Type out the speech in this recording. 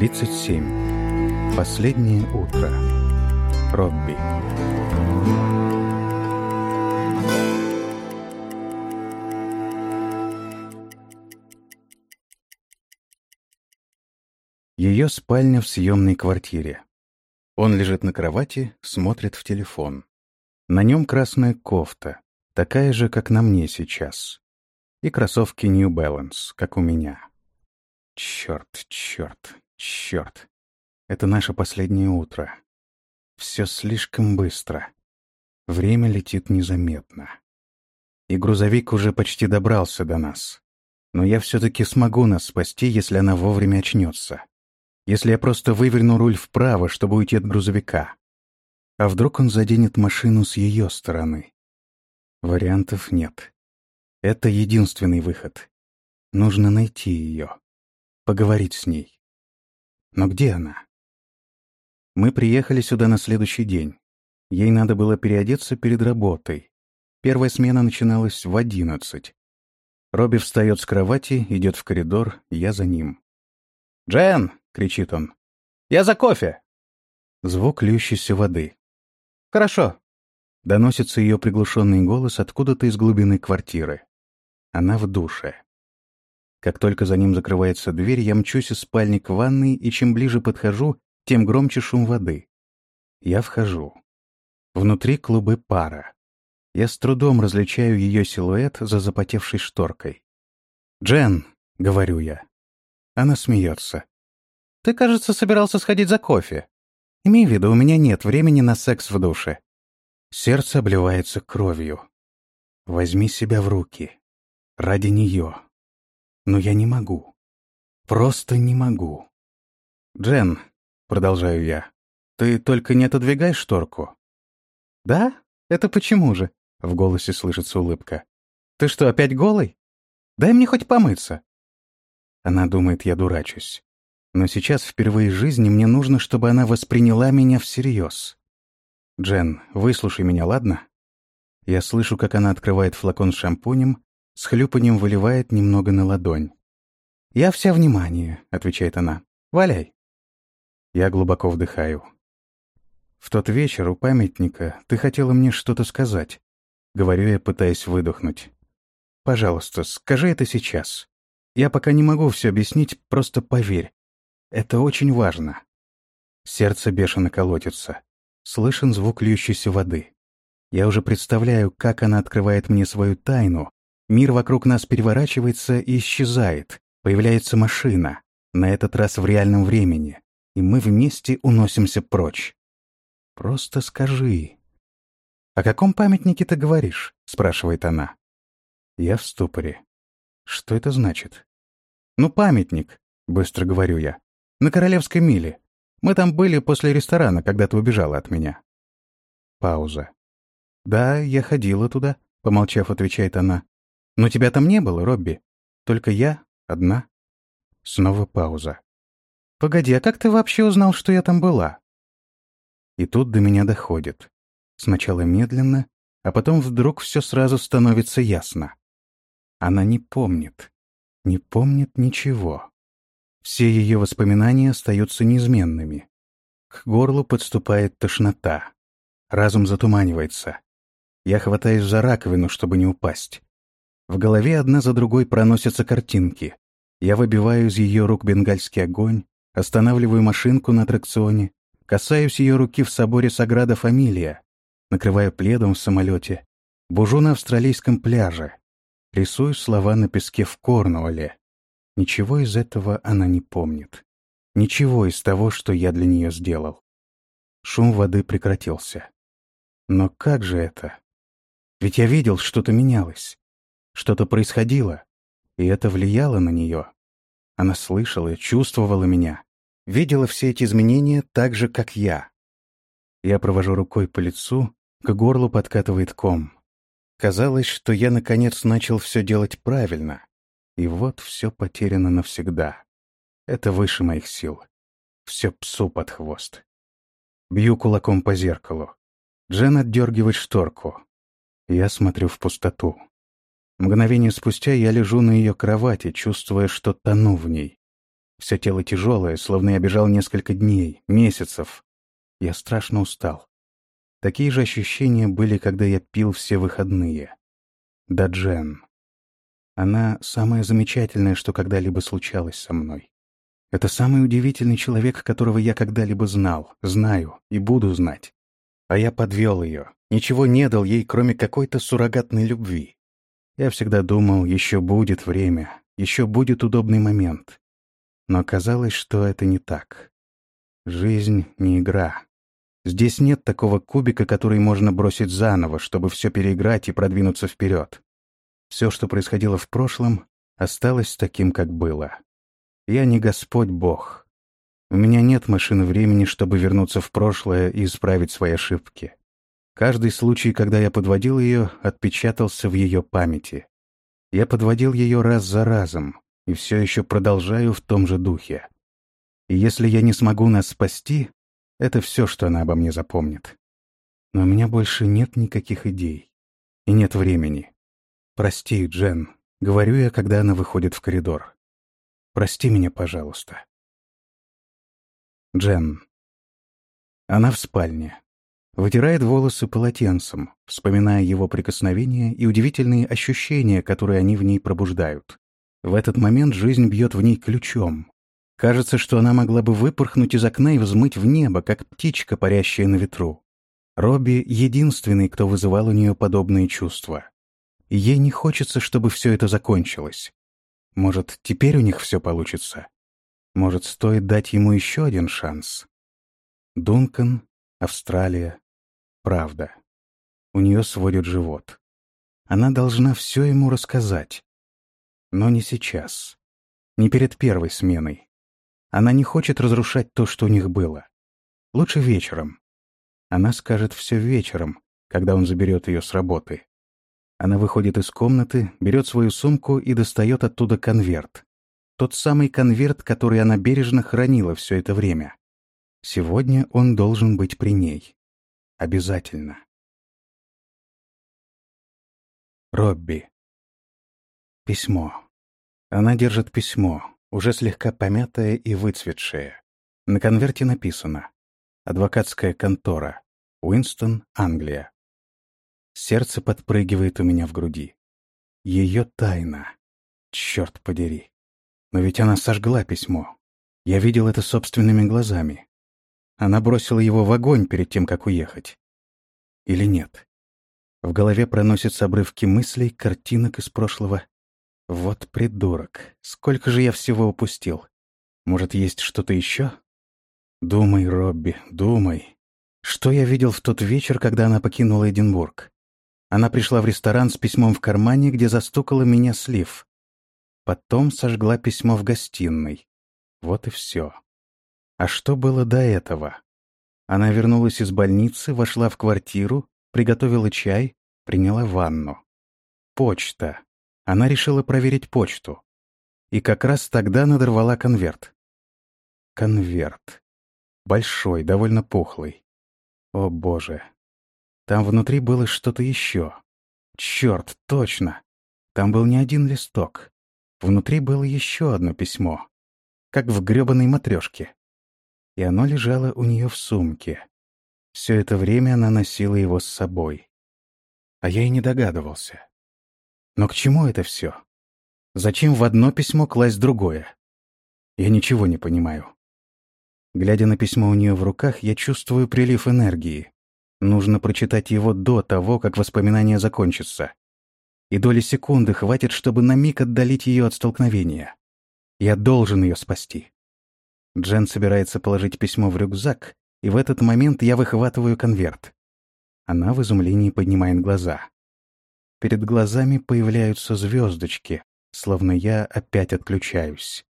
37. Последнее утро. Робби. Ее спальня в съемной квартире. Он лежит на кровати, смотрит в телефон. На нем красная кофта, такая же, как на мне сейчас. И кроссовки New Balance, как у меня. Черт, черт, черт. Это наше последнее утро. Все слишком быстро. Время летит незаметно. И грузовик уже почти добрался до нас. Но я все-таки смогу нас спасти, если она вовремя очнется если я просто выверну руль вправо, чтобы уйти от грузовика? А вдруг он заденет машину с ее стороны? Вариантов нет. Это единственный выход. Нужно найти ее. Поговорить с ней. Но где она? Мы приехали сюда на следующий день. Ей надо было переодеться перед работой. Первая смена начиналась в одиннадцать. Робби встает с кровати, идет в коридор, я за ним. «Джен!» — кричит он. «Я за кофе!» Звук льющейся воды. «Хорошо!» — доносится ее приглушенный голос откуда-то из глубины квартиры. Она в душе. Как только за ним закрывается дверь, я мчусь из спальни к ванной, и чем ближе подхожу, тем громче шум воды. Я вхожу. Внутри клубы пара. Я с трудом различаю ее силуэт за запотевшей шторкой. «Джен!» — говорю я. Она смеется. Ты, кажется, собирался сходить за кофе. Имей в виду, у меня нет времени на секс в душе. Сердце обливается кровью. Возьми себя в руки. Ради нее. Но я не могу. Просто не могу. Джен, продолжаю я, ты только не отодвигай шторку. Да? Это почему же? В голосе слышится улыбка. Ты что, опять голый? Дай мне хоть помыться. Она думает, я дурачусь. Но сейчас впервые в жизни мне нужно, чтобы она восприняла меня всерьез. «Джен, выслушай меня, ладно?» Я слышу, как она открывает флакон с шампунем, с хлюпанием выливает немного на ладонь. «Я вся внимание», — отвечает она. «Валяй». Я глубоко вдыхаю. «В тот вечер у памятника ты хотела мне что-то сказать», — говорю я, пытаясь выдохнуть. «Пожалуйста, скажи это сейчас. Я пока не могу все объяснить, просто поверь. Это очень важно. Сердце бешено колотится. Слышен звук льющейся воды. Я уже представляю, как она открывает мне свою тайну. Мир вокруг нас переворачивается и исчезает. Появляется машина, на этот раз в реальном времени, и мы вместе уносимся прочь. Просто скажи. «О каком памятнике ты говоришь?» — спрашивает она. Я в ступоре. Что это значит? «Ну, памятник», — быстро говорю я. На Королевской миле. Мы там были после ресторана, когда ты убежала от меня». Пауза. «Да, я ходила туда», — помолчав, отвечает она. «Но тебя там не было, Робби. Только я, одна». Снова пауза. «Погоди, а как ты вообще узнал, что я там была?» И тут до меня доходит. Сначала медленно, а потом вдруг все сразу становится ясно. Она не помнит. Не помнит ничего. Все ее воспоминания остаются неизменными. К горлу подступает тошнота. Разум затуманивается. Я хватаюсь за раковину, чтобы не упасть. В голове одна за другой проносятся картинки. Я выбиваю из ее рук бенгальский огонь, останавливаю машинку на аттракционе, касаюсь ее руки в соборе Саграда Фамилия, накрываю пледом в самолете, бужу на австралийском пляже, рисую слова на песке в Корнуолле, Ничего из этого она не помнит. Ничего из того, что я для нее сделал. Шум воды прекратился. Но как же это? Ведь я видел, что-то менялось. Что-то происходило. И это влияло на нее. Она слышала, чувствовала меня. Видела все эти изменения так же, как я. Я провожу рукой по лицу, к горлу подкатывает ком. Казалось, что я наконец начал все делать правильно. И вот все потеряно навсегда. Это выше моих сил. Все псу под хвост. Бью кулаком по зеркалу. Джен отдергивает шторку. Я смотрю в пустоту. Мгновение спустя я лежу на ее кровати, чувствуя, что тону в ней. Все тело тяжелое, словно я бежал несколько дней, месяцев. Я страшно устал. Такие же ощущения были, когда я пил все выходные. Да Джен. Она самое замечательное, что когда-либо случалось со мной. Это самый удивительный человек, которого я когда-либо знал, знаю и буду знать. А я подвел ее, ничего не дал ей, кроме какой-то суррогатной любви. Я всегда думал, еще будет время, еще будет удобный момент. Но оказалось, что это не так. Жизнь — не игра. Здесь нет такого кубика, который можно бросить заново, чтобы все переиграть и продвинуться вперед. Все, что происходило в прошлом, осталось таким, как было. Я не Господь Бог. У меня нет машины времени, чтобы вернуться в прошлое и исправить свои ошибки. Каждый случай, когда я подводил ее, отпечатался в ее памяти. Я подводил ее раз за разом, и все еще продолжаю в том же духе. И если я не смогу нас спасти, это все, что она обо мне запомнит. Но у меня больше нет никаких идей. И нет времени. Прости, Джен, говорю я, когда она выходит в коридор. Прости меня, пожалуйста. Джен. Она в спальне. Вытирает волосы полотенцем, вспоминая его прикосновения и удивительные ощущения, которые они в ней пробуждают. В этот момент жизнь бьет в ней ключом. Кажется, что она могла бы выпорхнуть из окна и взмыть в небо, как птичка, парящая на ветру. Робби — единственный, кто вызывал у нее подобные чувства. Ей не хочется, чтобы все это закончилось. Может, теперь у них все получится? Может, стоит дать ему еще один шанс? Дункан, Австралия, правда. У нее сводит живот. Она должна все ему рассказать. Но не сейчас. Не перед первой сменой. Она не хочет разрушать то, что у них было. Лучше вечером. Она скажет все вечером, когда он заберет ее с работы. Она выходит из комнаты, берет свою сумку и достает оттуда конверт. Тот самый конверт, который она бережно хранила все это время. Сегодня он должен быть при ней. Обязательно. Робби. Письмо. Она держит письмо, уже слегка помятое и выцветшее. На конверте написано «Адвокатская контора. Уинстон, Англия. Сердце подпрыгивает у меня в груди. Ее тайна. Черт подери. Но ведь она сожгла письмо. Я видел это собственными глазами. Она бросила его в огонь перед тем, как уехать. Или нет? В голове проносятся обрывки мыслей, картинок из прошлого. Вот придурок. Сколько же я всего упустил. Может, есть что-то еще? Думай, Робби, думай. Что я видел в тот вечер, когда она покинула Эдинбург? Она пришла в ресторан с письмом в кармане, где застукала меня слив. Потом сожгла письмо в гостиной. Вот и все. А что было до этого? Она вернулась из больницы, вошла в квартиру, приготовила чай, приняла ванну. Почта. Она решила проверить почту. И как раз тогда надорвала конверт. Конверт. Большой, довольно пухлый. О боже, там внутри было что-то еще. Черт, точно. Там был не один листок. Внутри было еще одно письмо. Как в гребаной матрешке. И оно лежало у нее в сумке. Все это время она носила его с собой. А я и не догадывался. Но к чему это все? Зачем в одно письмо класть другое? Я ничего не понимаю. Глядя на письмо у нее в руках, я чувствую прилив энергии. Нужно прочитать его до того, как воспоминание закончится. И доли секунды хватит, чтобы на миг отдалить ее от столкновения. Я должен ее спасти. Джен собирается положить письмо в рюкзак, и в этот момент я выхватываю конверт. Она в изумлении поднимает глаза. Перед глазами появляются звездочки, словно я опять отключаюсь.